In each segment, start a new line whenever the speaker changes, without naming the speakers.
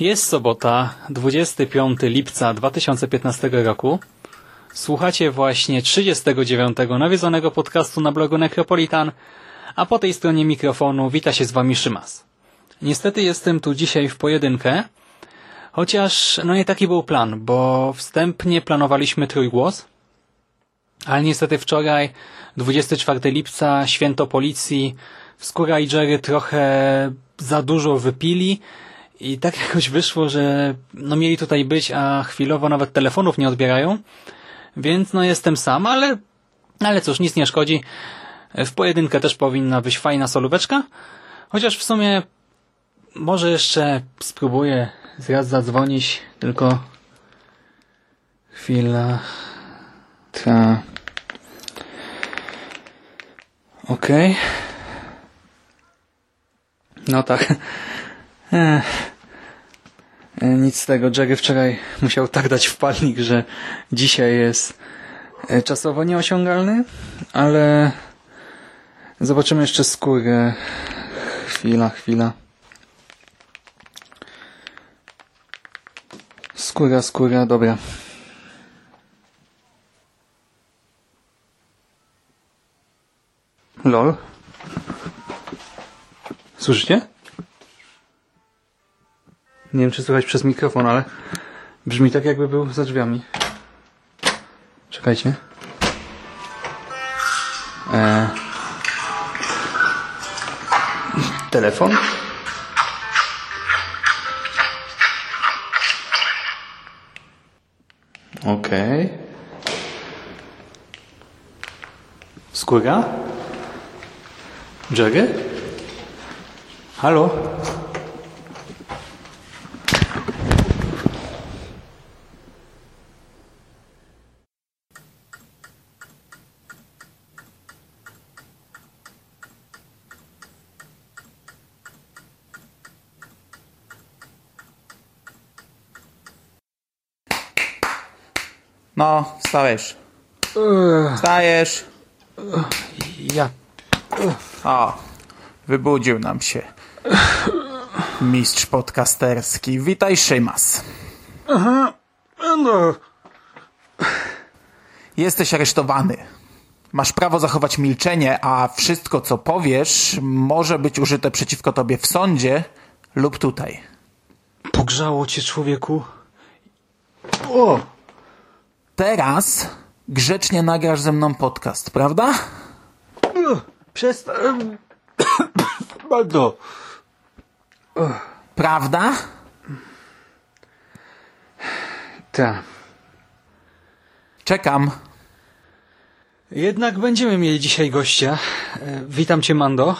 Jest sobota, 25 lipca 2015 roku. Słuchacie właśnie 39. nawiedzonego podcastu na blogu Necropolitan, a po tej stronie mikrofonu wita się z Wami Szymas. Niestety jestem tu dzisiaj w pojedynkę, chociaż no nie taki był plan, bo wstępnie planowaliśmy trójgłos, ale niestety wczoraj, 24 lipca, święto policji, Skóra i Jerry trochę za dużo wypili i tak jakoś wyszło, że no mieli tutaj być, a chwilowo nawet telefonów nie odbierają, więc no jestem sam, ale, ale cóż, nic nie szkodzi. W pojedynkę też powinna być fajna solóweczka, chociaż w sumie może jeszcze spróbuję zraz zadzwonić, tylko chwila. Ta. Okej. Okay. No tak. Ech. Nic z tego. Jerry wczoraj musiał tak dać wpalnik, że dzisiaj jest czasowo nieosiągalny, ale zobaczymy jeszcze skórę. Chwila, chwila. Skóra, skóra, dobra. Lol. Słyszycie? Nie wiem, czy słychać przez mikrofon, ale brzmi tak, jakby był za drzwiami. Czekajcie. Eee. Telefon? Okej. Okay. Skóra? Jerry? Halo?
No, wstajesz. Wstajesz.
Ja.
O, wybudził nam się. Mistrz podcasterski. Witaj, Szymas.
Aha, no.
Jesteś aresztowany. Masz prawo zachować milczenie, a wszystko, co powiesz, może być użyte przeciwko tobie w sądzie lub tutaj.
Pogrzało cię, człowieku. O!
Teraz grzecznie nagrasz ze mną podcast, prawda?
Przestań. Bardzo.
Prawda?
Tak.
Czekam.
Jednak będziemy mieli dzisiaj gościa. Witam cię, Mando.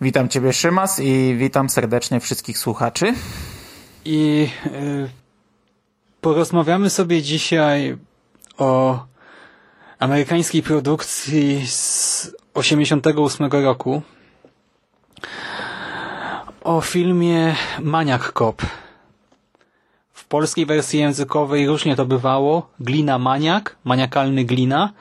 Witam ciebie, Szymas i witam serdecznie wszystkich słuchaczy.
I y, porozmawiamy sobie dzisiaj o amerykańskiej produkcji z 88 roku. O filmie Maniak Cop. W polskiej wersji językowej różnie to bywało. Glina Maniak, maniakalny glina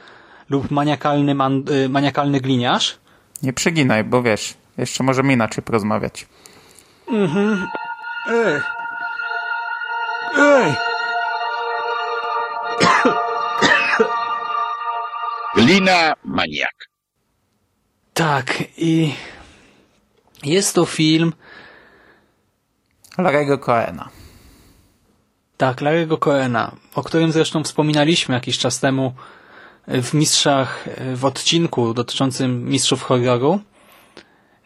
lub maniakalny, man, y, maniakalny gliniarz.
Nie przeginaj, bo wiesz, jeszcze możemy inaczej porozmawiać.
Mhm. Ej. Ej.
Glina Maniak.
Tak, i jest to film.
Larego Coena.
Tak, Larego Coena, o którym zresztą wspominaliśmy jakiś czas temu w Mistrzach, w odcinku dotyczącym Mistrzów Horroru.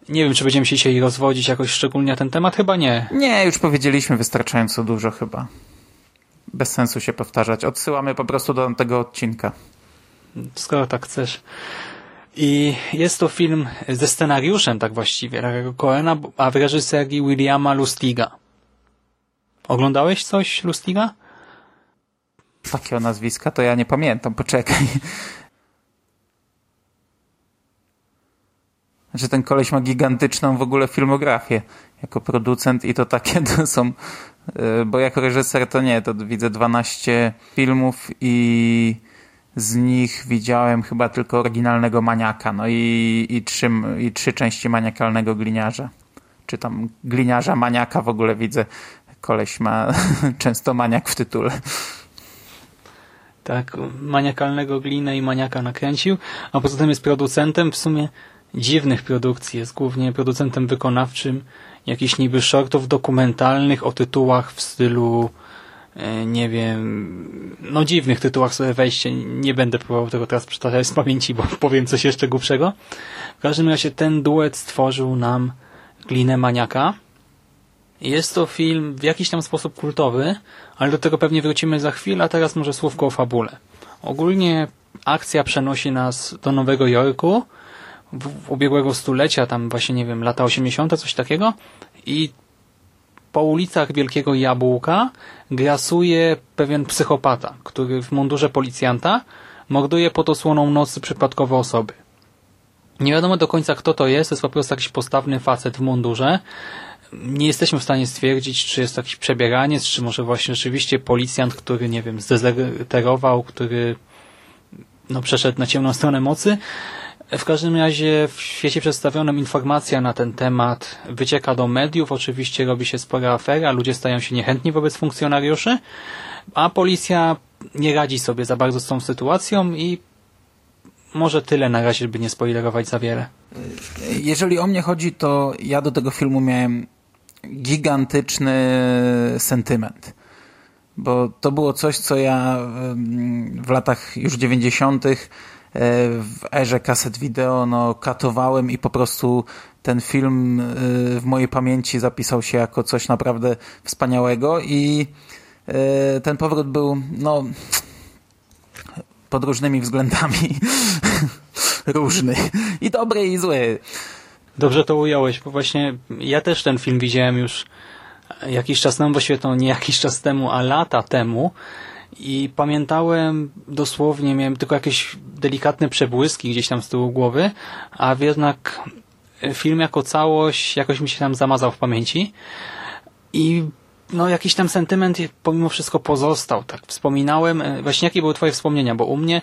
Nie wiem, czy będziemy się dzisiaj rozwodzić jakoś szczególnie na ten temat, chyba nie.
Nie, już powiedzieliśmy wystarczająco dużo chyba. Bez sensu się powtarzać. Odsyłamy po prostu do tego odcinka.
Skoro tak chcesz. I jest to film ze scenariuszem, tak właściwie, Larego Coena, a w reżyserii Williama Lustiga. Oglądałeś coś Lustiga?
Takiego nazwiska to ja nie pamiętam, poczekaj. Znaczy ten koleś ma gigantyczną w ogóle filmografię jako producent i to takie to są, y, bo jako reżyser to nie, to widzę 12 filmów i z nich widziałem chyba tylko oryginalnego Maniaka, no i, i, trzy, i trzy części Maniakalnego Gliniarza. Czy tam Gliniarza Maniaka w ogóle widzę, koleś ma często Maniak w tytule.
Tak, maniakalnego glinę i maniaka nakręcił, a poza tym jest producentem w sumie dziwnych produkcji. Jest głównie producentem wykonawczym jakichś niby shortów dokumentalnych o tytułach w stylu nie wiem, no dziwnych tytułach sobie wejście. Nie będę próbował tego teraz przytaczać z pamięci, bo powiem coś jeszcze głupszego. W każdym razie ten duet stworzył nam Glinę Maniaka. Jest to film w jakiś tam sposób kultowy, ale do tego pewnie wrócimy za chwilę, a teraz może słówko o fabule. Ogólnie akcja przenosi nas do Nowego Jorku, w ubiegłego stulecia, tam właśnie, nie wiem, lata 80., coś takiego i po ulicach Wielkiego Jabłka grasuje pewien psychopata, który w mundurze policjanta morduje pod osłoną nocy przypadkowe osoby. Nie wiadomo do końca kto to jest, to jest po prostu jakiś postawny facet w mundurze. Nie jesteśmy w stanie stwierdzić, czy jest to jakiś przebieraniec, czy może właśnie rzeczywiście policjant, który, nie wiem, zdezerterował, który no, przeszedł na ciemną stronę mocy. W każdym razie w świecie przedstawionym informacja na ten temat wycieka do mediów, oczywiście robi się spora afera, ludzie stają się niechętni wobec funkcjonariuszy, a policja nie radzi sobie za bardzo z tą sytuacją i może tyle na razie, by nie spoilerować za wiele.
Jeżeli o mnie chodzi, to ja do tego filmu miałem gigantyczny sentyment. Bo to było coś, co ja w latach już dziewięćdziesiątych w erze kaset wideo no, katowałem i po prostu ten film y, w mojej pamięci zapisał się jako coś naprawdę wspaniałego i y, ten powrót był no pod różnymi względami różny i dobry i zły.
Dobrze to ująłeś, bo właśnie ja też ten film widziałem już jakiś czas temu, właściwie to nie jakiś czas temu, a lata temu i pamiętałem dosłownie, miałem tylko jakieś delikatne przebłyski gdzieś tam z tyłu głowy, a jednak film jako całość jakoś mi się tam zamazał w pamięci i no jakiś tam sentyment pomimo wszystko pozostał. Tak wspominałem, e, właśnie jakie były twoje wspomnienia, bo u mnie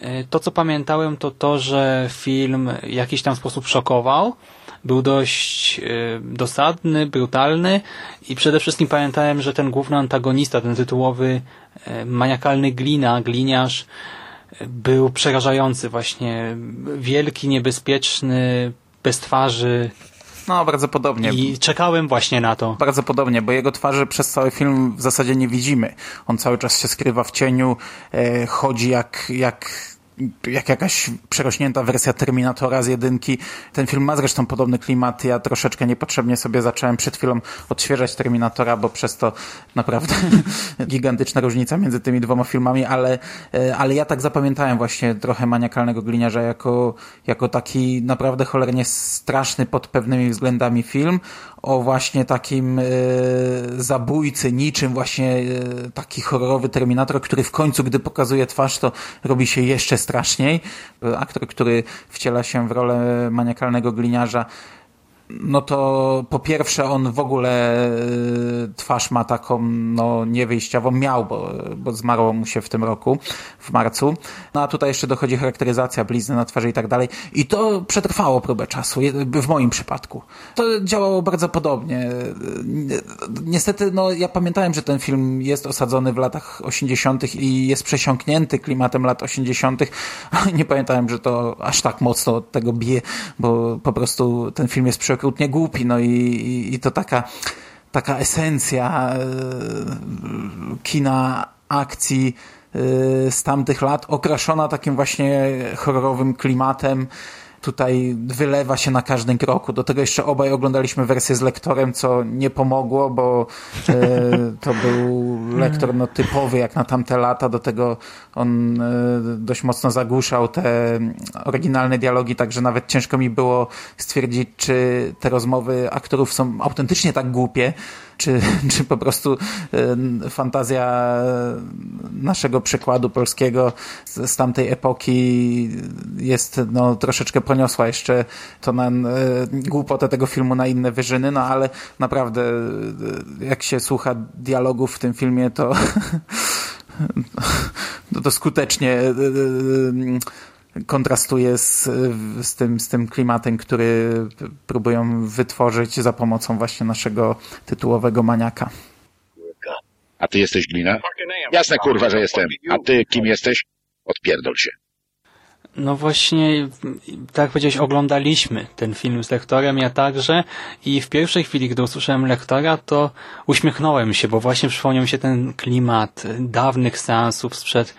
e, to co pamiętałem to to, że film w jakiś tam sposób szokował, był dość e, dosadny, brutalny i przede wszystkim pamiętałem, że ten główny antagonista, ten tytułowy maniakalny glina, gliniarz był przerażający właśnie. Wielki, niebezpieczny, bez twarzy,
no, bardzo podobnie.
I czekałem właśnie na to.
Bardzo podobnie, bo jego twarzy przez cały film w zasadzie nie widzimy. On cały czas się skrywa w cieniu, e, chodzi jak, jak jak jakaś przerośnięta wersja Terminatora z jedynki. Ten film ma zresztą podobny klimat. Ja troszeczkę niepotrzebnie sobie zacząłem przed chwilą odświeżać Terminatora, bo przez to naprawdę gigantyczna różnica między tymi dwoma filmami, ale, e, ale ja tak zapamiętałem właśnie trochę maniakalnego gliniarza jako, jako taki naprawdę cholernie straszny pod pewnymi względami film o właśnie takim e, zabójcy, niczym właśnie e, taki horrorowy Terminator, który w końcu, gdy pokazuje twarz, to robi się jeszcze straszniej. Aktor, który wciela się w rolę maniakalnego gliniarza, no to po pierwsze on w ogóle y, twarz ma taką no niewyjściową, miał, bo, bo zmarło mu się w tym roku, w marcu. No a tutaj jeszcze dochodzi charakteryzacja blizny na twarzy i tak dalej. I to przetrwało próbę czasu, w moim przypadku. To działało bardzo podobnie. Niestety, no ja pamiętałem, że ten film jest osadzony w latach 80. i jest przesiąknięty klimatem lat 80., ale nie pamiętałem, że to aż tak mocno od tego bije, bo po prostu ten film jest przy okrutnie głupi, no i, i, i to taka taka esencja e, kina akcji e, z tamtych lat, okraszona takim właśnie horrorowym klimatem, tutaj wylewa się na każdym kroku. Do tego jeszcze obaj oglądaliśmy wersję z lektorem, co nie pomogło, bo e, to był lektor no, typowy jak na tamte lata. Do tego on e, dość mocno zagłuszał te oryginalne dialogi, także nawet ciężko mi było stwierdzić, czy te rozmowy aktorów są autentycznie tak głupie, czy, czy po prostu e, fantazja naszego przykładu polskiego z, z tamtej epoki jest no, troszeczkę poniosła jeszcze to na e, głupotę tego filmu na inne wyżyny, no ale naprawdę e, jak się słucha dialogów w tym filmie, to to, to skutecznie kontrastuje z, z, tym, z tym klimatem, który próbują wytworzyć za pomocą właśnie naszego tytułowego maniaka.
A ty jesteś glina? Jasne kurwa, że jestem. A ty kim jesteś? Odpierdol się.
No właśnie, tak jak powiedziałeś, oglądaliśmy ten film z lektorem, ja także i w pierwszej chwili, gdy usłyszałem lektora, to uśmiechnąłem się, bo właśnie przypomniał mi się ten klimat dawnych seansów sprzed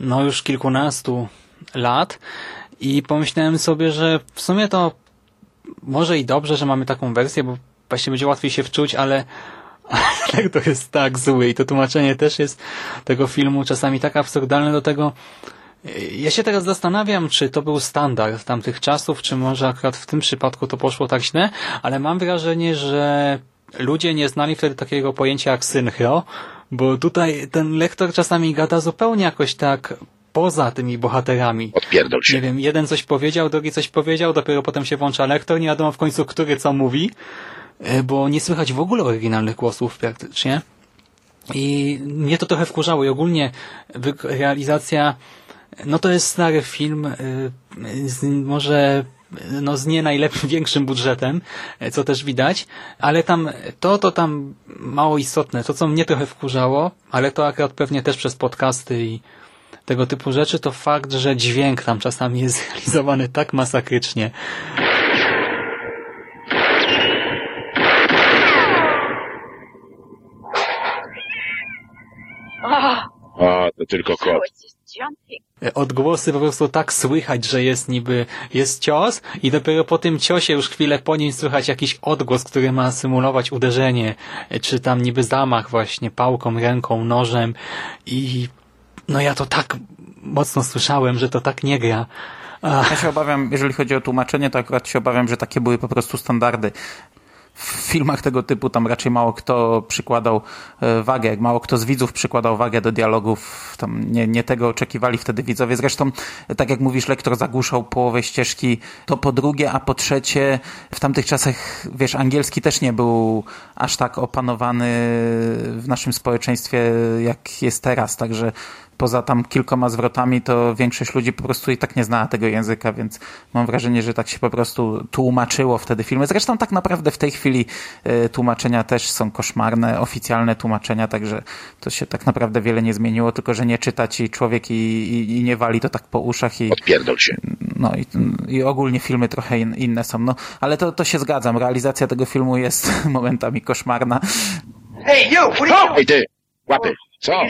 no już kilkunastu lat i pomyślałem sobie, że w sumie to może i dobrze, że mamy taką wersję, bo właśnie będzie łatwiej się wczuć, ale tak to jest tak zły i to tłumaczenie też jest tego filmu czasami tak absurdalne do tego, ja się teraz zastanawiam, czy to był standard tamtych czasów, czy może akurat w tym przypadku to poszło tak źle, ale mam wrażenie, że ludzie nie znali wtedy takiego pojęcia jak synchro, bo tutaj ten lektor czasami gada zupełnie jakoś tak poza tymi bohaterami.
Odpierdol się.
Nie wiem, jeden coś powiedział, drugi coś powiedział, dopiero potem się włącza lektor, nie wiadomo w końcu, który co mówi, e, bo nie słychać w ogóle oryginalnych głosów praktycznie. I mnie to trochę wkurzało i ogólnie realizacja, no to jest stary film, e, z, może no z nie najlepszym, większym budżetem, e, co też widać, ale tam to, to tam mało istotne. To, co mnie trochę wkurzało, ale to akurat pewnie też przez podcasty i tego typu rzeczy, to fakt, że dźwięk tam czasami jest zrealizowany tak masakrycznie.
O, to tylko kot.
Odgłosy po prostu tak słychać, że jest niby, jest cios i dopiero po tym ciosie już chwilę po nim słychać jakiś odgłos, który ma symulować uderzenie, czy tam niby zamach właśnie pałką, ręką, nożem i no ja to tak mocno słyszałem, że to tak nie gra.
Ach. Ja się obawiam, jeżeli chodzi o tłumaczenie, to akurat się obawiam, że takie były po prostu standardy w filmach tego typu tam raczej mało kto przykładał e, wagę, jak mało kto z widzów przykładał wagę do dialogów, tam nie, nie tego oczekiwali wtedy widzowie. Zresztą, tak jak mówisz, lektor zagłuszał połowę ścieżki, to po drugie, a po trzecie, w tamtych czasach, wiesz, angielski też nie był aż tak opanowany w naszym społeczeństwie, jak jest teraz, także poza tam kilkoma zwrotami, to większość ludzi po prostu i tak nie znała tego języka, więc mam wrażenie, że tak się po prostu tłumaczyło wtedy filmy. Zresztą tak naprawdę w tej chwili y, tłumaczenia też są koszmarne, oficjalne tłumaczenia, także to się tak naprawdę wiele nie zmieniło, tylko że nie czyta ci człowiek i, i, i nie wali to tak po uszach. I,
Odpierdol się.
No i, i ogólnie filmy trochę in, inne są. No, ale to, to się zgadzam. Realizacja tego filmu jest momentami koszmarna.
Hej, yo, Hej ty, łapy. Co?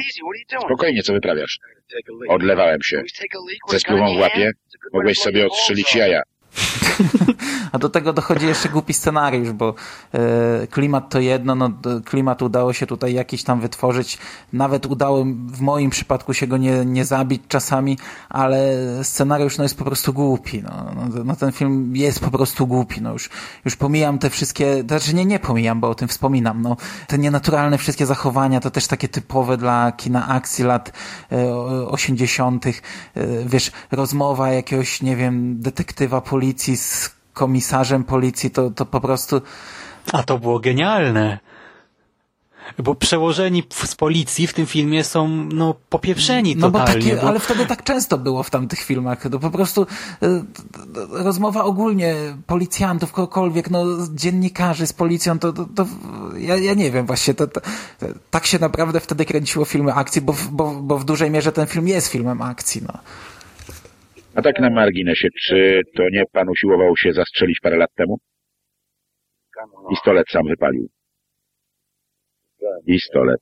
Spokojnie, co wyprawiasz? Odlewałem się. Ze spluwą w łapie mogłeś sobie odstrzelić jaja.
A do tego dochodzi jeszcze głupi scenariusz, bo e, klimat to jedno, no, klimat udało się tutaj jakiś tam wytworzyć. Nawet udało w moim przypadku się go nie, nie zabić czasami, ale scenariusz no, jest po prostu głupi. No, no, no ten film jest po prostu głupi. No, już, już pomijam te wszystkie, znaczy nie, nie pomijam, bo o tym wspominam. No, te nienaturalne wszystkie zachowania to też takie typowe dla kina akcji lat e, 80. E, wiesz, rozmowa jakiegoś, nie wiem, detektywa policji z komisarzem policji, to, to po prostu...
A to było genialne. Bo przełożeni z policji w tym filmie są, no, popieprzeni
no
totalnie.
Bo takie, bo... Ale wtedy tak często było w tamtych filmach. To po prostu y, rozmowa ogólnie policjantów, kogokolwiek, no, dziennikarzy z policją, to, to, to ja, ja nie wiem właśnie, to, to, tak się naprawdę wtedy kręciło filmy akcji, bo, bo, bo w dużej mierze ten film jest filmem akcji, no.
A tak na marginesie, czy to nie pan usiłował się zastrzelić parę lat temu? Pistolet sam wypalił. Pistolet.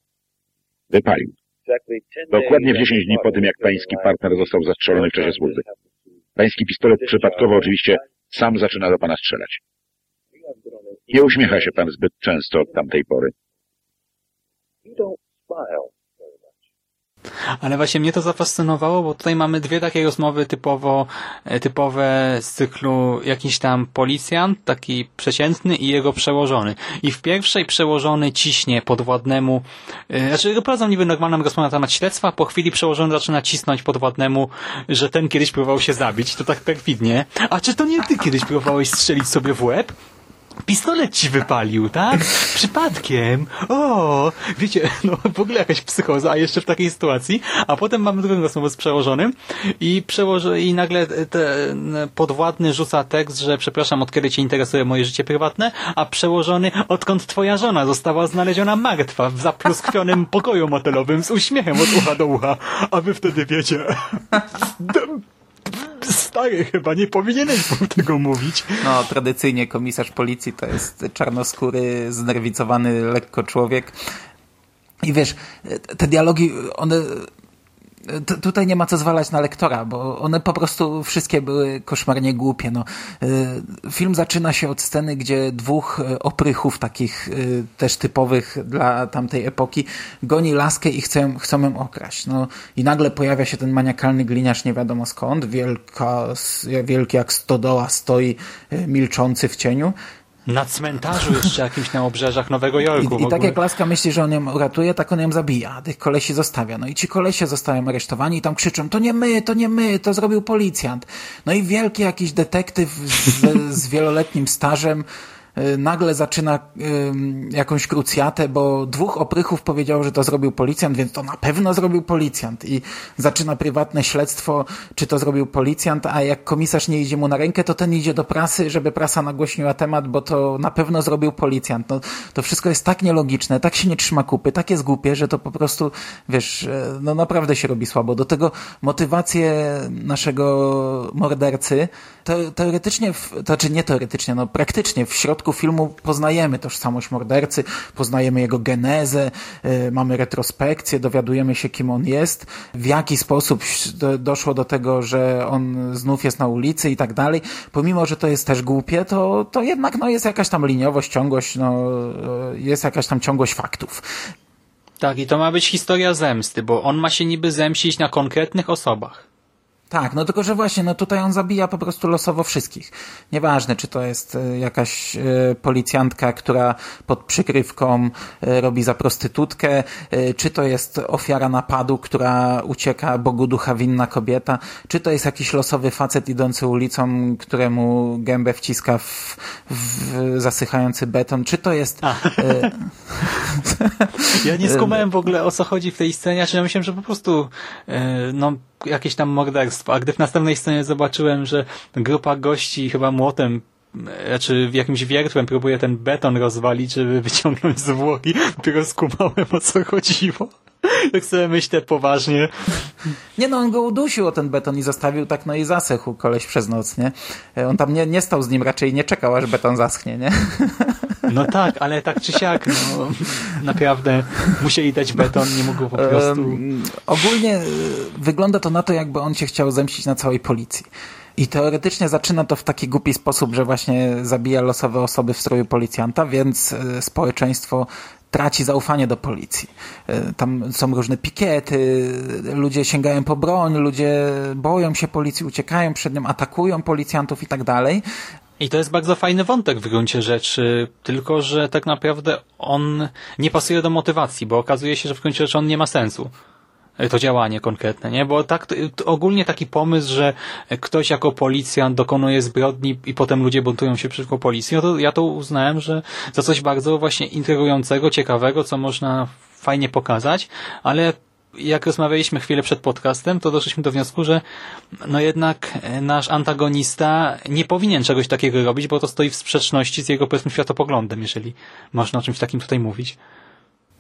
Wypalił. Dokładnie w 10 dni po tym, jak pański partner został zastrzelony w czasie służby. Pański pistolet przypadkowo oczywiście sam zaczyna do pana strzelać. Nie uśmiecha się pan zbyt często od tamtej pory.
Ale właśnie mnie to zafascynowało, bo tutaj mamy dwie takie rozmowy typowo, e, typowe z cyklu jakiś tam policjant, taki przeciętny i jego przełożony. I w pierwszej przełożony ciśnie podwładnemu, e, znaczy prowadzą niby normalną rozmowę na temat śledztwa, po chwili przełożony zaczyna cisnąć podwładnemu, że ten kiedyś próbował się zabić, to tak perfidnie. A czy to nie ty kiedyś próbowałeś strzelić sobie w łeb? Pistolet ci wypalił, tak? Przypadkiem. O, wiecie, no w ogóle jakaś psychoza, a jeszcze w takiej sytuacji. A potem mamy drugą rozmowę z przełożonym i przełoży, i nagle ten podwładny rzuca tekst, że przepraszam, od kiedy cię interesuje moje życie prywatne, a przełożony, odkąd twoja żona została znaleziona martwa w zapluskwionym pokoju motelowym z uśmiechem od ucha do ucha. A wy wtedy wiecie stary, chyba nie powinieneś był tego mówić.
No, tradycyjnie komisarz policji to jest czarnoskóry, znerwicowany lekko człowiek. I wiesz, te dialogi, one tutaj nie ma co zwalać na lektora, bo one po prostu wszystkie były koszmarnie głupie. No. Y, film zaczyna się od sceny, gdzie dwóch y, oprychów, takich y, też typowych dla tamtej epoki, goni laskę i chcą, chcą ją okraść. No. I nagle pojawia się ten maniakalny gliniarz nie wiadomo skąd, wielka, wielki jak stodoła stoi milczący w cieniu
na cmentarzu jeszcze jakimś na obrzeżach Nowego Jorku.
I, i tak jak Laska myśli, że on ją uratuje, tak on ją zabija, a tych kolesi zostawia. No i ci kolesie zostają aresztowani i tam krzyczą, to nie my, to nie my, to zrobił policjant. No i wielki jakiś detektyw z, z wieloletnim stażem nagle zaczyna jakąś krucjatę, bo dwóch oprychów powiedziało, że to zrobił policjant, więc to na pewno zrobił policjant i zaczyna prywatne śledztwo, czy to zrobił policjant, a jak komisarz nie idzie mu na rękę, to ten idzie do prasy, żeby prasa nagłośniła temat, bo to na pewno zrobił policjant. No, to wszystko jest tak nielogiczne, tak się nie trzyma kupy, tak jest głupie, że to po prostu, wiesz, e, no naprawdę się robi słabo. Do tego motywacje naszego mordercy, teoretycznie, to znaczy nie teoretycznie, no praktycznie w środku filmu poznajemy tożsamość mordercy, poznajemy jego genezę, y, mamy retrospekcję, dowiadujemy się, kim on jest, w jaki sposób doszło do tego, że on znów jest na ulicy i tak dalej. Pomimo, że to jest też głupie, to, to jednak no, jest jakaś tam liniowość, ciągłość, no, y, jest jakaś tam ciągłość faktów.
Tak, i to ma być historia zemsty, bo on ma się niby zemścić na konkretnych osobach.
Tak, no tylko, że właśnie, no tutaj on zabija po prostu losowo wszystkich. Nieważne, czy to jest e, jakaś e, policjantka, która pod przykrywką e, robi za prostytutkę, czy to jest ofiara napadu, która ucieka Bogu ducha winna kobieta, czy to jest jakiś losowy facet idący ulicą, któremu gębę wciska w, w zasychający beton, czy to jest...
ja nie skumałem w ogóle o co chodzi w tej scenie, ja myślałem, że po prostu no jakieś tam morderstwo, a gdy w następnej scenie zobaczyłem, że grupa gości chyba młotem znaczy w jakimś wiertłem próbuje ten beton rozwalić, żeby wyciągnąć zwłoki, dopiero skumałem o co chodziło. Jak sobie myślę poważnie.
Nie no, on go udusił o ten beton i zostawił tak, no i zasechł koleś przez noc, nie? On tam nie, nie stał z nim, raczej nie czekał, aż beton zaschnie, nie?
No tak, ale tak czy siak, no, naprawdę musieli dać beton, nie mógł po prostu... Um,
ogólnie e, wygląda to na to, jakby on się chciał zemścić na całej policji. I teoretycznie zaczyna to w taki głupi sposób, że właśnie zabija losowe osoby w stroju policjanta, więc e, społeczeństwo traci zaufanie do policji. E, tam są różne pikiety, ludzie sięgają po broń, ludzie boją się policji, uciekają przed nią, atakują policjantów i tak dalej.
I to jest bardzo fajny wątek w gruncie rzeczy, tylko że tak naprawdę on nie pasuje do motywacji, bo okazuje się, że w gruncie rzeczy on nie ma sensu to działanie konkretne, nie? Bo tak, ogólnie taki pomysł, że ktoś jako policjant dokonuje zbrodni i potem ludzie buntują się przeciwko policji, no to ja to uznałem, że za coś bardzo właśnie intrygującego, ciekawego, co można fajnie pokazać, ale jak rozmawialiśmy chwilę przed podcastem, to doszliśmy do wniosku, że no jednak nasz antagonista nie powinien czegoś takiego robić, bo to stoi w sprzeczności z jego powiedzmy światopoglądem, jeżeli można o czymś takim tutaj mówić.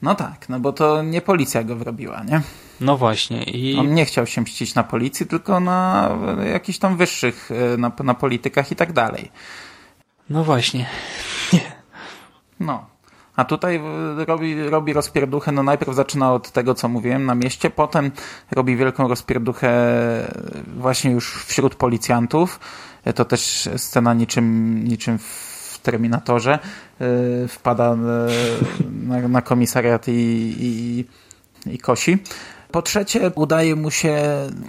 No tak, no bo to nie policja go wrobiła, nie?
No właśnie. I...
On nie chciał się mścić na policji, tylko na jakichś tam wyższych, e, na, na politykach i tak dalej.
No właśnie. Nie.
No. A tutaj robi, robi rozpierduchę, no najpierw zaczyna od tego, co mówiłem, na mieście, potem robi wielką rozpierduchę właśnie już wśród policjantów. To też scena niczym, niczym w Terminatorze. Wpada na, na komisariat i, i, i kosi. Po trzecie, udaje mu się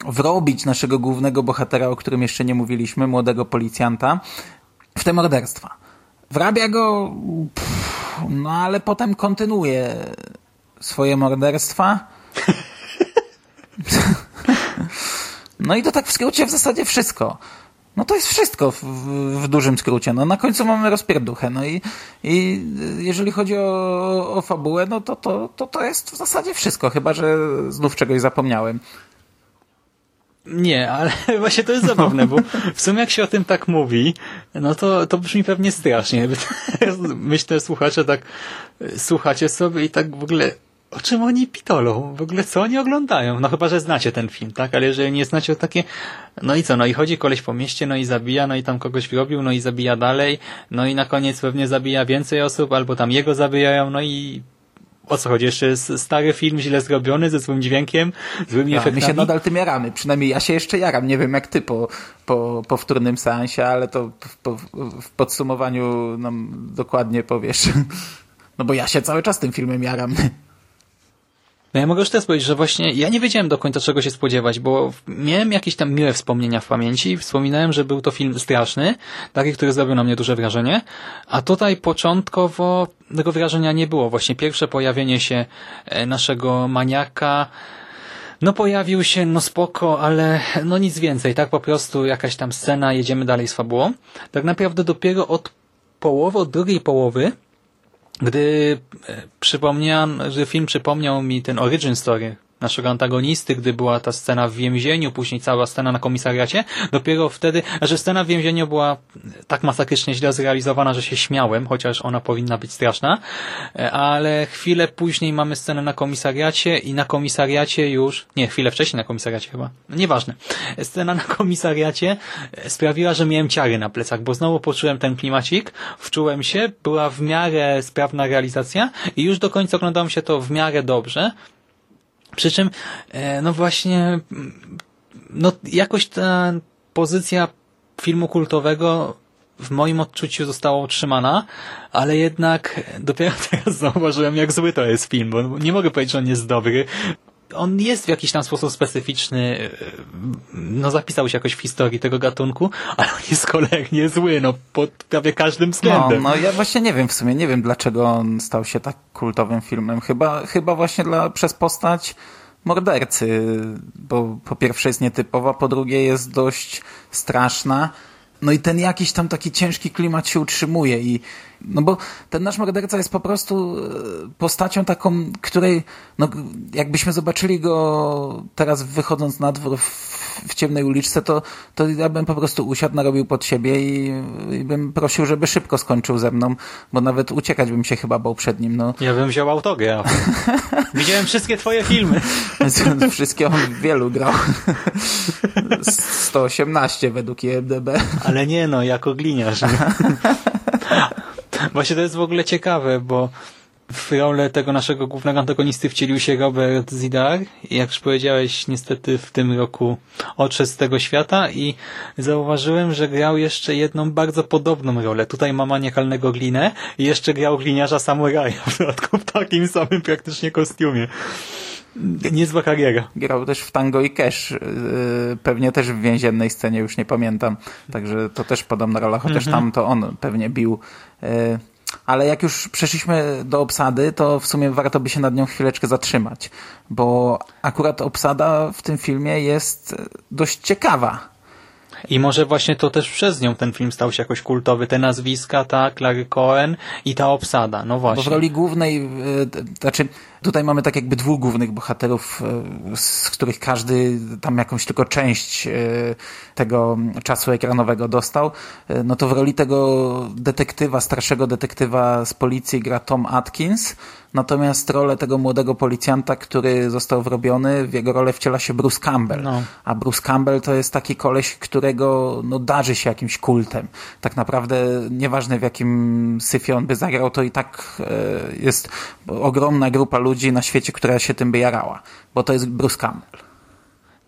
wrobić naszego głównego bohatera, o którym jeszcze nie mówiliśmy, młodego policjanta, w te morderstwa. Wrabia go, pff, no ale potem kontynuuje swoje morderstwa. No i to tak w skrócie w zasadzie wszystko. No to jest wszystko w, w, dużym skrócie. No na końcu mamy rozpierduchę. No i, i jeżeli chodzi o, o fabułę, no to, to, to to jest w zasadzie wszystko, chyba że znów czegoś zapomniałem.
Nie, ale właśnie to jest zabawne, bo w sumie jak się o tym tak mówi, no to, to brzmi pewnie strasznie. Myślę, słuchacze tak słuchacie sobie i tak w ogóle o czym oni pitolą? W ogóle co oni oglądają? No chyba, że znacie ten film, tak? Ale jeżeli nie znacie, to takie, no i co? No i chodzi koleś po mieście, no i zabija, no i tam kogoś wrobił, no i zabija dalej, no i na koniec pewnie zabija więcej osób, albo tam jego zabijają, no i o co chodzi? Jeszcze jest stary film, źle zrobiony, ze złym dźwiękiem, złymi
ja,
efektami?
My się nadal tym jaramy. Przynajmniej ja się jeszcze jaram. Nie wiem jak ty po, po powtórnym seansie, ale to w, po, w podsumowaniu nam dokładnie powiesz. No bo ja się cały czas tym filmem jaram.
No ja mogę już teraz powiedzieć, że właśnie ja nie wiedziałem do końca czego się spodziewać, bo miałem jakieś tam miłe wspomnienia w pamięci. Wspominałem, że był to film straszny, taki, który zrobił na mnie duże wrażenie, a tutaj początkowo tego wrażenia nie było. Właśnie pierwsze pojawienie się e, naszego maniaka, no pojawił się, no spoko, ale no nic więcej, tak po prostu jakaś tam scena, jedziemy dalej z fabułą. Tak naprawdę dopiero od połowy, od drugiej połowy gdy e, przypomniałem, że film przypomniał mi ten origin story naszego antagonisty, gdy była ta scena w więzieniu, później cała scena na komisariacie, dopiero wtedy, że scena w więzieniu była tak masakrycznie źle zrealizowana, że się śmiałem, chociaż ona powinna być straszna, ale chwilę później mamy scenę na komisariacie i na komisariacie już, nie, chwilę wcześniej na komisariacie chyba, no nieważne, scena na komisariacie sprawiła, że miałem ciary na plecach, bo znowu poczułem ten klimacik, wczułem się, była w miarę sprawna realizacja i już do końca oglądałem się to w miarę dobrze, przy czym, e, no właśnie, no jakoś ta pozycja filmu kultowego w moim odczuciu została utrzymana, ale jednak dopiero teraz zauważyłem, jak zły to jest film, bo nie mogę powiedzieć, że on jest dobry. On jest w jakiś tam sposób specyficzny, e, no zapisał się jakoś w historii tego gatunku, ale on jest cholernie zły, no pod prawie każdym względem.
No, no ja właśnie nie wiem w sumie, nie wiem dlaczego on stał się tak kultowym filmem. Chyba, chyba właśnie dla, przez postać mordercy, bo po pierwsze jest nietypowa, po drugie jest dość straszna. No i ten jakiś tam taki ciężki klimat się utrzymuje i no bo ten nasz morderca jest po prostu e, postacią taką, której no jakbyśmy zobaczyli go teraz wychodząc na dwór w, w ciemnej uliczce, to, to ja bym po prostu usiadł, narobił pod siebie i, i bym prosił, żeby szybko skończył ze mną, bo nawet uciekać bym się chyba bał przed nim. No.
Ja bym wziął autograf. Widziałem wszystkie twoje filmy.
Wszystkie on wielu grał. 118 według IMDB.
Ale nie no, jako gliniarz. Właśnie to jest w ogóle ciekawe, bo w rolę tego naszego głównego antagonisty wcielił się Robert Zidar jak już powiedziałeś, niestety w tym roku odszedł z tego świata i zauważyłem, że grał jeszcze jedną bardzo podobną rolę. Tutaj ma maniakalnego glinę i jeszcze grał gliniarza samuraja w dodatku w takim samym praktycznie kostiumie. Niezła kariera.
Grał też w Tango i Cash, yy, pewnie też w więziennej scenie, już nie pamiętam. Także to też podobna rola, chociaż mhm. tam to on pewnie bił. Ale jak już przeszliśmy do obsady, to w sumie warto by się nad nią chwileczkę zatrzymać, bo akurat obsada w tym filmie jest dość ciekawa.
I może właśnie to też przez nią ten film stał się jakoś kultowy. Te nazwiska, ta Clary Cohen i ta obsada. No właśnie.
Bo w roli głównej, e, znaczy tutaj mamy tak jakby dwóch głównych bohaterów, e, z których każdy tam jakąś tylko część e, tego czasu ekranowego dostał. No to w roli tego detektywa, starszego detektywa z policji gra Tom Atkins, natomiast rolę tego młodego policjanta, który został wrobiony, w jego rolę wciela się Bruce Campbell.
No.
A Bruce Campbell to jest taki koleś, którego no, darzy się jakimś kultem. Tak naprawdę nieważne w jakim syfie on by zagrał, to i tak e, jest ogromna grupa ludzi na świecie, która się tym by jarała, bo to jest Bruce Campbell.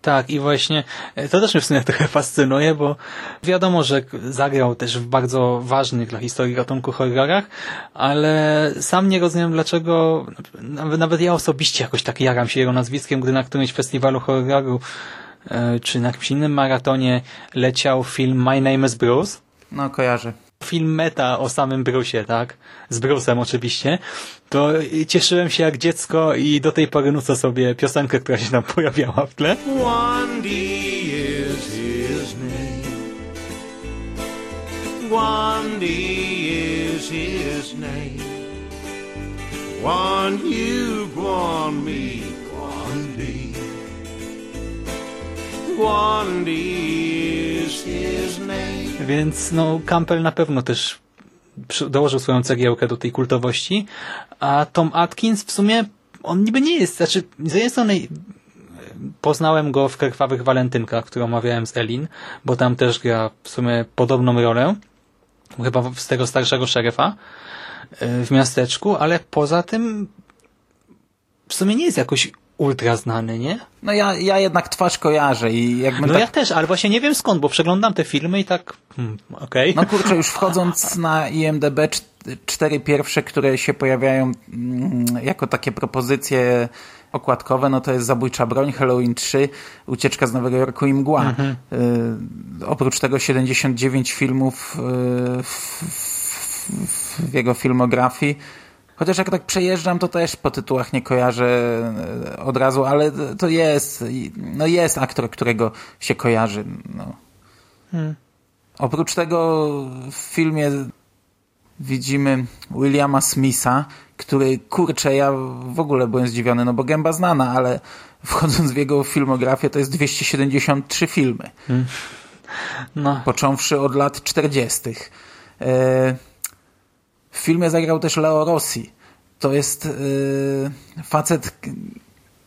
Tak, i właśnie e, to też mnie w sumie trochę fascynuje, bo wiadomo, że zagrał też w bardzo ważnych dla historii gatunku horrorach, ale sam nie rozumiem, dlaczego nawet, nawet ja osobiście jakoś tak jaram się jego nazwiskiem, gdy na którymś festiwalu horroru e, czy na jakimś innym maratonie leciał film My Name is Bruce.
No, kojarzę
film meta o samym Bruce'ie, tak? Z Bruce'em oczywiście. To cieszyłem się jak dziecko i do tej pory nucę sobie piosenkę, która się tam pojawiała w tle. One D is his name. One you, one me. One D is his name. Więc no, Campbell na pewno też dołożył swoją cegiełkę do tej kultowości, a Tom Atkins w sumie on niby nie jest, znaczy z jednej strony poznałem go w Krwawych Walentynkach, którą omawiałem z Elin, bo tam też gra w sumie podobną rolę, chyba z tego starszego szeryfa e, w miasteczku, ale poza tym w sumie nie jest jakoś ultra znany, nie?
No ja, ja jednak twarz kojarzę i jakbym
No
tak...
ja też, ale właśnie nie wiem skąd, bo przeglądam te filmy i tak, hmm, okej. Okay.
No kurczę, już wchodząc na IMDB, cztery pierwsze, które się pojawiają mm, jako takie propozycje okładkowe, no to jest Zabójcza Broń, Halloween 3, Ucieczka z Nowego Jorku i Mgła. Mhm. Y, oprócz tego 79 filmów y, w, w, w jego filmografii, Chociaż jak tak przejeżdżam, to też po tytułach nie kojarzę e, od razu, ale to jest, no jest aktor, którego się kojarzy. No. Hmm. Oprócz tego w filmie widzimy Williama Smitha, który, kurczę, ja w ogóle byłem zdziwiony, no bo gęba znana, ale wchodząc w jego filmografię, to jest 273 filmy. Hmm. No. Począwszy od lat 40. E w filmie zagrał też Leo Rossi. To jest yy, facet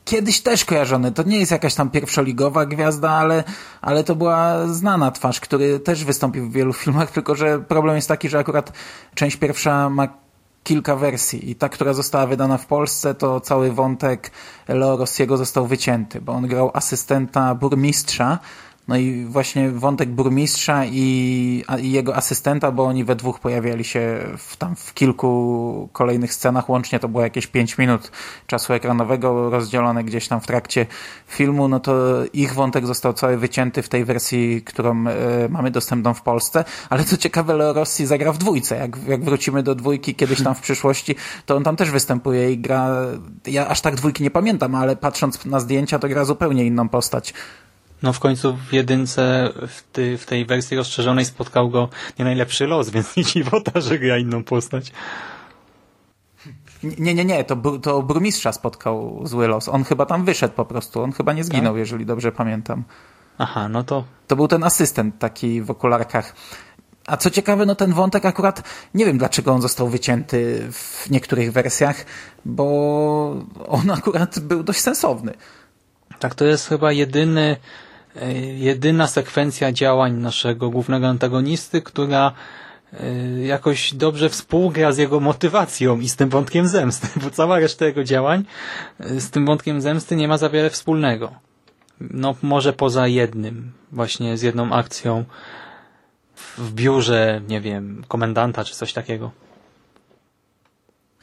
kiedyś też kojarzony. To nie jest jakaś tam pierwszoligowa gwiazda, ale, ale to była znana twarz, który też wystąpił w wielu filmach, tylko że problem jest taki, że akurat część pierwsza ma kilka wersji i ta, która została wydana w Polsce, to cały wątek Leo Rossiego został wycięty, bo on grał asystenta burmistrza, no i właśnie wątek burmistrza i, i, jego asystenta, bo oni we dwóch pojawiali się w, tam w kilku kolejnych scenach, łącznie to było jakieś pięć minut czasu ekranowego rozdzielone gdzieś tam w trakcie filmu, no to ich wątek został cały wycięty w tej wersji, którą e, mamy dostępną w Polsce, ale co ciekawe Leo Rossi zagra w dwójce, jak, jak wrócimy do dwójki kiedyś tam w przyszłości, to on tam też występuje i gra, ja aż tak dwójki nie pamiętam, ale patrząc na zdjęcia, to gra zupełnie inną postać.
No w końcu w jedynce, w, ty, w tej wersji rozszerzonej spotkał go nie najlepszy los, więc nie dziwota, że gra inną postać.
Nie, nie, nie, to, to burmistrza spotkał zły los. On chyba tam wyszedł po prostu. On chyba nie zginął, tak? jeżeli dobrze pamiętam.
Aha, no to...
To był ten asystent taki w okularkach. A co ciekawe, no ten wątek akurat, nie wiem dlaczego on został wycięty w niektórych wersjach, bo on akurat był dość sensowny.
Tak, to jest chyba jedyny jedyna sekwencja działań naszego głównego antagonisty, która e, jakoś dobrze współgra z jego motywacją i z tym wątkiem zemsty, bo cała reszta jego działań e, z tym wątkiem zemsty nie ma za wiele wspólnego. No może poza jednym, właśnie z jedną akcją w biurze, nie wiem, komendanta czy coś takiego.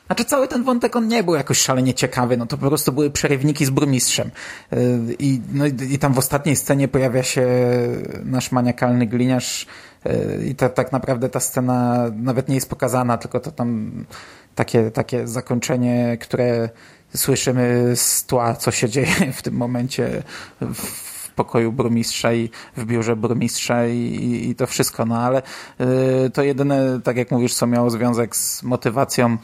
Znaczy cały ten wątek on nie był jakoś szalenie ciekawy, no to po prostu były przerywniki z burmistrzem. Y, I, no, i tam w ostatniej scenie pojawia się nasz maniakalny gliniarz y, i ta, tak naprawdę ta scena nawet nie jest pokazana, tylko to tam takie, takie zakończenie, które słyszymy z tła, co się dzieje w tym momencie w pokoju burmistrza i w biurze burmistrza i, i to wszystko, no ale y, to jedyne, tak jak mówisz, co miało związek z motywacją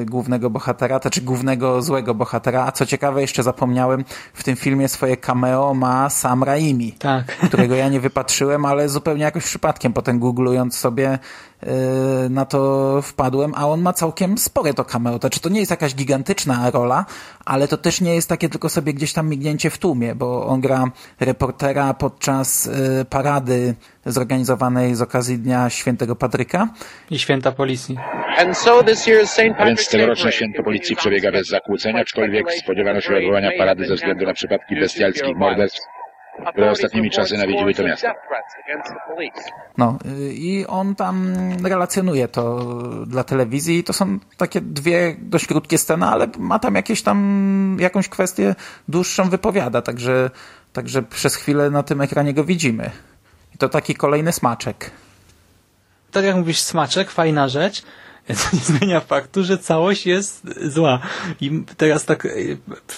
y, głównego bohatera, to czy głównego złego bohatera, a co ciekawe, jeszcze zapomniałem, w tym filmie swoje cameo ma Sam Raimi,
tak.
którego ja nie wypatrzyłem, ale zupełnie jakoś przypadkiem, potem googlując sobie na to wpadłem, a on ma całkiem spore to cameo. To, czy to nie jest jakaś gigantyczna rola, ale to też nie jest takie tylko sobie gdzieś tam mignięcie w tłumie, bo on gra reportera podczas y, parady zorganizowanej z okazji Dnia Świętego Patryka.
I Święta Policji.
A więc tegoroczne Święto Policji przebiega bez zakłóceń, aczkolwiek spodziewano się odwołania parady ze względu na przypadki bestialskich morderstw które ostatnimi czasy nawiedziły to miasto.
No i on tam relacjonuje to dla telewizji i to są takie dwie dość krótkie sceny, ale ma tam jakieś tam, jakąś kwestię dłuższą wypowiada, także, także przez chwilę na tym ekranie go widzimy. I to taki kolejny smaczek.
Tak jak mówisz, smaczek, fajna rzecz, co nie zmienia faktu, że całość jest zła. I teraz tak e,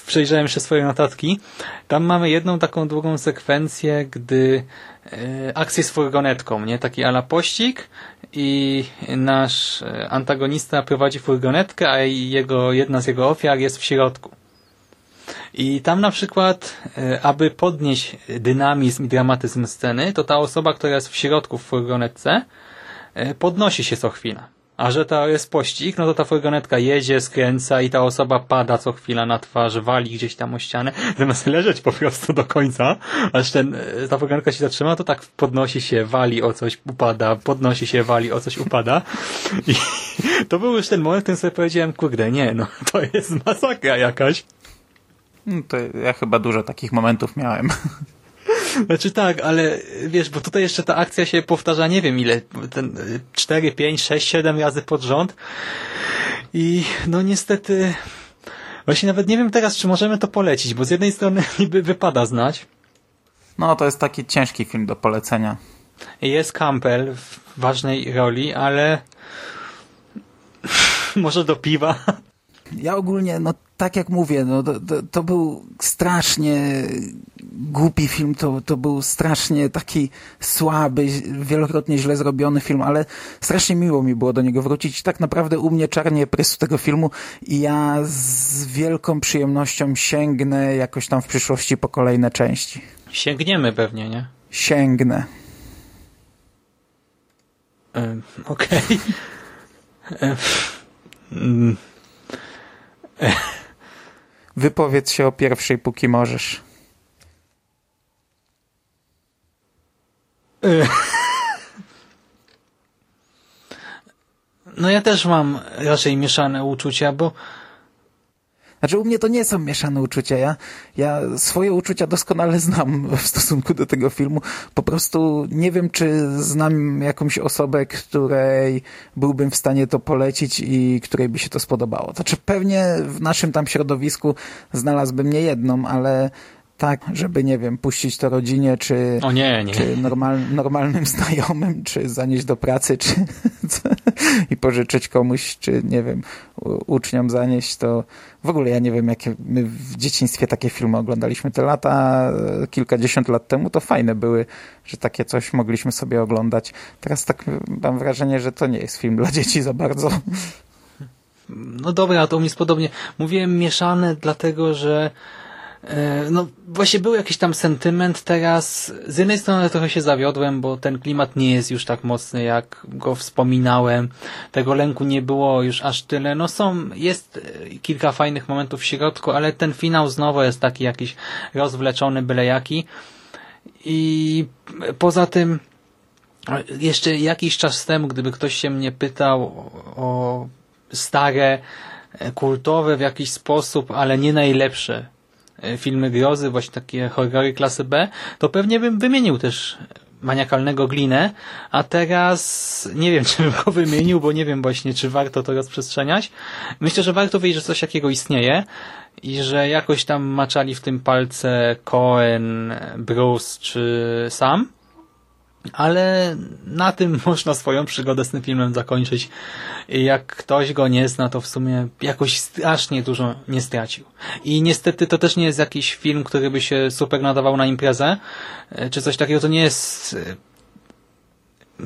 przejrzałem jeszcze swoje notatki. Tam mamy jedną taką długą sekwencję, gdy e, akcję z furgonetką, nie? Taki ala pościg i nasz e, antagonista prowadzi furgonetkę, a jego, jedna z jego ofiar jest w środku. I tam na przykład, aby podnieść dynamizm i dramatyzm sceny, to ta osoba, która jest w środku w furgonetce, podnosi się co chwila. A że to jest pościg, no to ta furgonetka jedzie, skręca i ta osoba pada co chwila na twarz, wali gdzieś tam o ścianę, zamiast leżeć po prostu do końca, aż ten, e, ta furgonetka się zatrzyma, to tak podnosi się, wali o coś, upada, podnosi się, wali o coś, upada. I to był już ten moment, w którym sobie powiedziałem, kurde, nie, no to jest masakra jakaś.
No to ja chyba dużo takich momentów miałem.
Znaczy tak, ale wiesz, bo tutaj jeszcze ta akcja się powtarza nie wiem ile, ten 4, 5, 6, 7 razy pod rząd i no niestety właśnie nawet nie wiem teraz, czy możemy to polecić, bo z jednej strony niby wypada znać.
No to jest taki ciężki film do polecenia.
Jest Campbell w ważnej roli, ale może do piwa.
Ja ogólnie, no tak jak mówię, no, to, to, to, był strasznie głupi film, to, to był strasznie taki słaby, wielokrotnie źle zrobiony film, ale strasznie miło mi było do niego wrócić. Tak naprawdę u mnie czarnie prysł tego filmu i ja z wielką przyjemnością sięgnę jakoś tam w przyszłości po kolejne części.
Sięgniemy pewnie, nie?
Sięgnę.
Okej. Okay.
Wypowiedz się o pierwszej, póki możesz.
No ja też mam raczej mieszane uczucia, bo
znaczy u mnie to nie są mieszane uczucia. Ja, ja swoje uczucia doskonale znam w stosunku do tego filmu. Po prostu nie wiem, czy znam jakąś osobę, której byłbym w stanie to polecić i której by się to spodobało. Znaczy pewnie w naszym tam środowisku znalazłbym nie jedną, ale tak, żeby, nie wiem, puścić to rodzinie, czy,
nie, nie.
czy normal, normalnym znajomym, czy zanieść do pracy, czy i pożyczyć komuś, czy, nie wiem, uczniom zanieść, to w ogóle ja nie wiem, jakie my w dzieciństwie takie filmy oglądaliśmy te lata, kilkadziesiąt lat temu, to fajne były, że takie coś mogliśmy sobie oglądać. Teraz tak mam wrażenie, że to nie jest film dla dzieci za bardzo.
No dobra, to u mnie jest podobnie. Mówiłem mieszane, dlatego że E, no właśnie był jakiś tam sentyment teraz. Z jednej strony trochę się zawiodłem, bo ten klimat nie jest już tak mocny, jak go wspominałem. Tego lęku nie było już aż tyle. No są, jest e, kilka fajnych momentów w środku, ale ten finał znowu jest taki jakiś rozwleczony, byle jaki. I poza tym jeszcze jakiś czas temu, gdyby ktoś się mnie pytał o stare, e, kultowe w jakiś sposób, ale nie najlepsze E, filmy grozy, właśnie takie horrory klasy B, to pewnie bym wymienił też maniakalnego glinę, a teraz nie wiem, czy bym go wymienił, bo nie wiem właśnie, czy warto to rozprzestrzeniać. Myślę, że warto wiedzieć, że coś takiego istnieje i że jakoś tam maczali w tym palce Cohen, Bruce czy Sam, ale na tym można swoją przygodę z tym filmem zakończyć. Jak ktoś go nie zna, to w sumie jakoś strasznie dużo nie stracił. I niestety to też nie jest jakiś film, który by się super nadawał na imprezę, e, czy coś takiego. To nie jest e,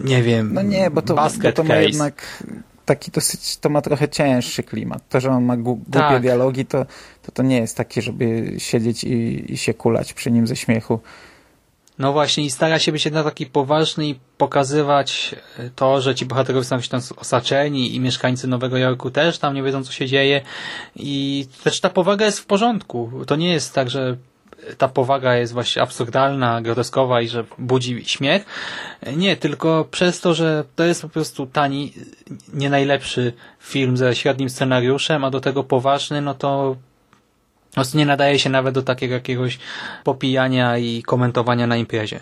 nie wiem,
No nie, bo to,
bo
to ma jednak taki dosyć, to ma trochę cięższy klimat. To, że on ma głupie tak. dialogi, to, to to nie jest takie, żeby siedzieć i, i się kulać przy nim ze śmiechu.
No właśnie i stara się być jednak taki poważny i pokazywać e, to, że ci bohaterowie są się tam osaczeni i mieszkańcy Nowego Jorku też tam nie wiedzą, co się dzieje i też ta powaga jest w porządku. To nie jest tak, że ta powaga jest właśnie absurdalna, groteskowa i że budzi śmiech. Nie, tylko przez to, że to jest po prostu tani, nie najlepszy film ze średnim scenariuszem, a do tego poważny, no to nie nadaje się nawet do takiego jakiegoś popijania i komentowania na imprezie.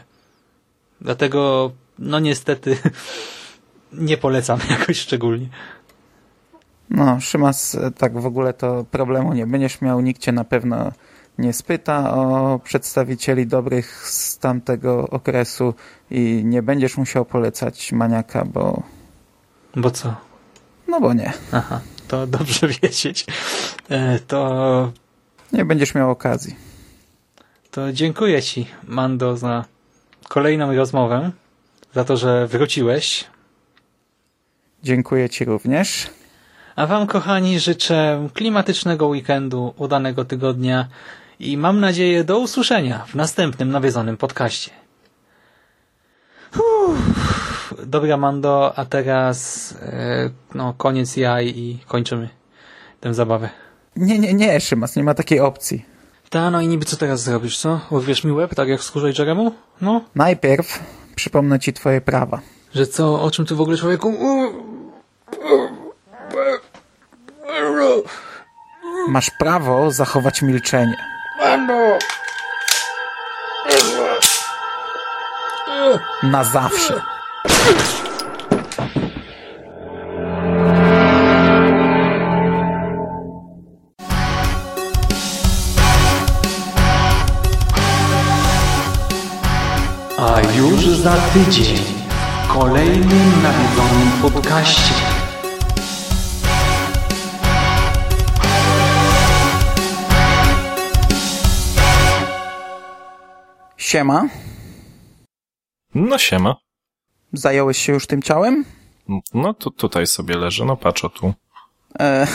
Dlatego, no niestety, nie polecam jakoś szczególnie.
No, Szymas, tak w ogóle to problemu nie będziesz miał, nikt cię na pewno nie spyta o przedstawicieli dobrych z tamtego okresu i nie będziesz musiał polecać maniaka, bo...
Bo co?
No bo nie.
Aha, to dobrze wiedzieć. E, to...
Nie będziesz miał okazji.
To dziękuję Ci, Mando, za kolejną rozmowę, za to, że wróciłeś.
Dziękuję Ci również.
A Wam, kochani, życzę klimatycznego weekendu, udanego tygodnia i mam nadzieję do usłyszenia w następnym nawiedzonym podcaście. Uff, dobra, Mando, a teraz e, no, koniec jaj i kończymy tę zabawę.
Nie, nie, nie, Szymas, nie ma takiej opcji.
Ta, no i niby co teraz zrobisz, co? Urwiesz mi łeb, tak jak w skórze Jeremu? No?
Najpierw przypomnę Ci Twoje prawa.
Że co? O czym Ty w ogóle człowieku?
Masz prawo zachować milczenie. Na zawsze.
Już za tydzień w kolejnym nawiedzonym podcaście.
Siema.
No siema.
Zająłeś się już tym ciałem?
No tu, tutaj sobie leży, no patrz o tu.
E,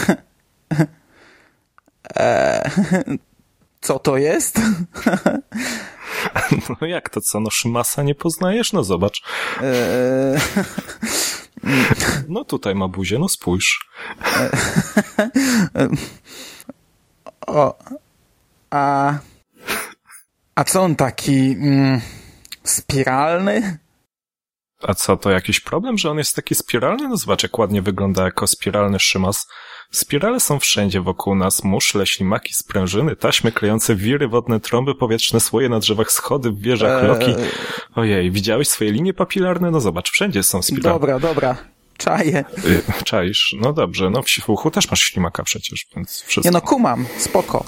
e, co to jest?
No jak to co, no Szymasa nie poznajesz? No zobacz.
E,
No tutaj ma buzię, no spójrz.
o, a, a co on taki mm, spiralny?
A co, to jakiś problem, że on jest taki spiralny? No zobacz, jak ładnie wygląda jako spiralny Szymas. Spirale są wszędzie wokół nas. Muszle, ślimaki, sprężyny, taśmy klejące wiry, wodne trąby powietrzne, słoje na drzewach, schody w wieżach,
Eee.
loki. Ojej, widziałeś swoje linie papilarne? No zobacz, wszędzie są spirale.
Dobra, dobra, czaję.
Y, Czaisz? No dobrze, no w Świfuchu też masz ślimaka przecież, więc wszystko
Nie no, kumam, spoko.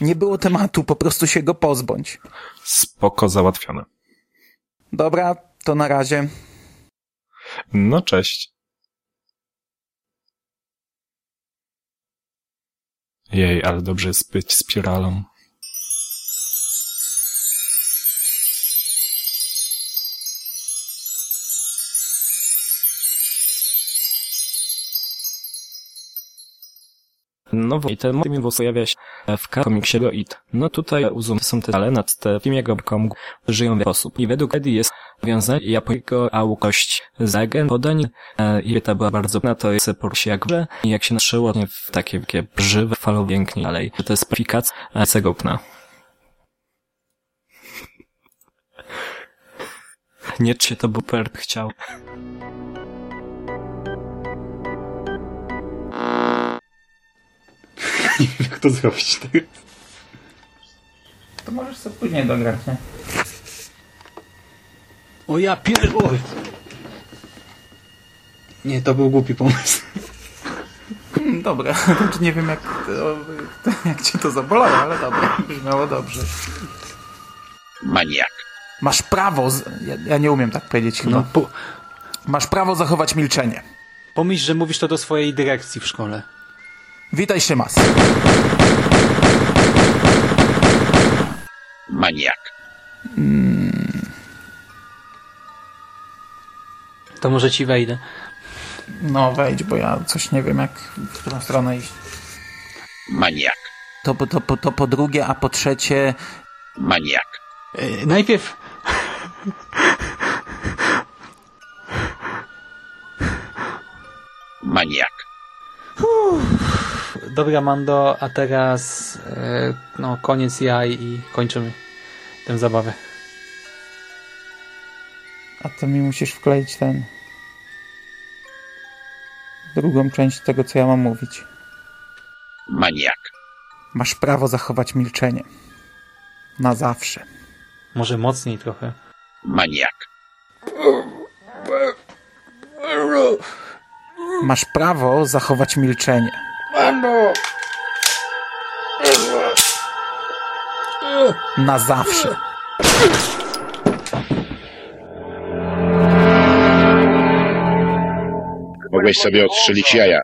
Nie było tematu, po prostu się go pozbądź.
spoko załatwione.
Dobra, to na razie.
No cześć. Jej, ale dobrze jest być spiralą.
No i ten motyw pojawia się w komiksie Go It. No tutaj uzumy są te ale nad te jego kom żyją w sposób. I według Eddie jest powiązanie japońskiego aukość z agent podań e, i ta była bardzo na to jest poruszy jak grze i jak się naszyło w takie wielkie żywe falowe pięknie dalej. To jest specyfikacja e, tego pna. Nie czy to Buper chciał.
Jak to zrobić?
To możesz sobie później dograć, nie?
O ja pier... Oj. Nie, to był głupi pomysł.
Mm, Dobra, nie wiem jak, to, jak cię to zabolało, ale dobra, brzmiało dobrze.
Maniak.
Masz prawo, z... ja, ja nie umiem tak powiedzieć chyba.
No, po,
Masz prawo zachować milczenie.
pomyśl, że mówisz to do swojej dyrekcji w szkole.
Witaj Szymas.
Maniak.
To może ci wejdę.
No wejdź, bo ja coś nie wiem jak w którą stronę iść.
Maniak.
To, po- to, po- to po drugie, a po trzecie...
Maniak.
E, najpierw...
Maniak.
Dobra, Mando, a teraz e, no, koniec jaj i kończymy tę zabawę.
A to mi musisz wkleić ten... Drugą część tego, co ja mam mówić.
Maniak.
Masz prawo zachować milczenie. Na zawsze.
Może mocniej trochę.
Maniak.
Masz prawo zachować milczenie. Na zawsze.
Mogłeś sobie odstrzelić jaja.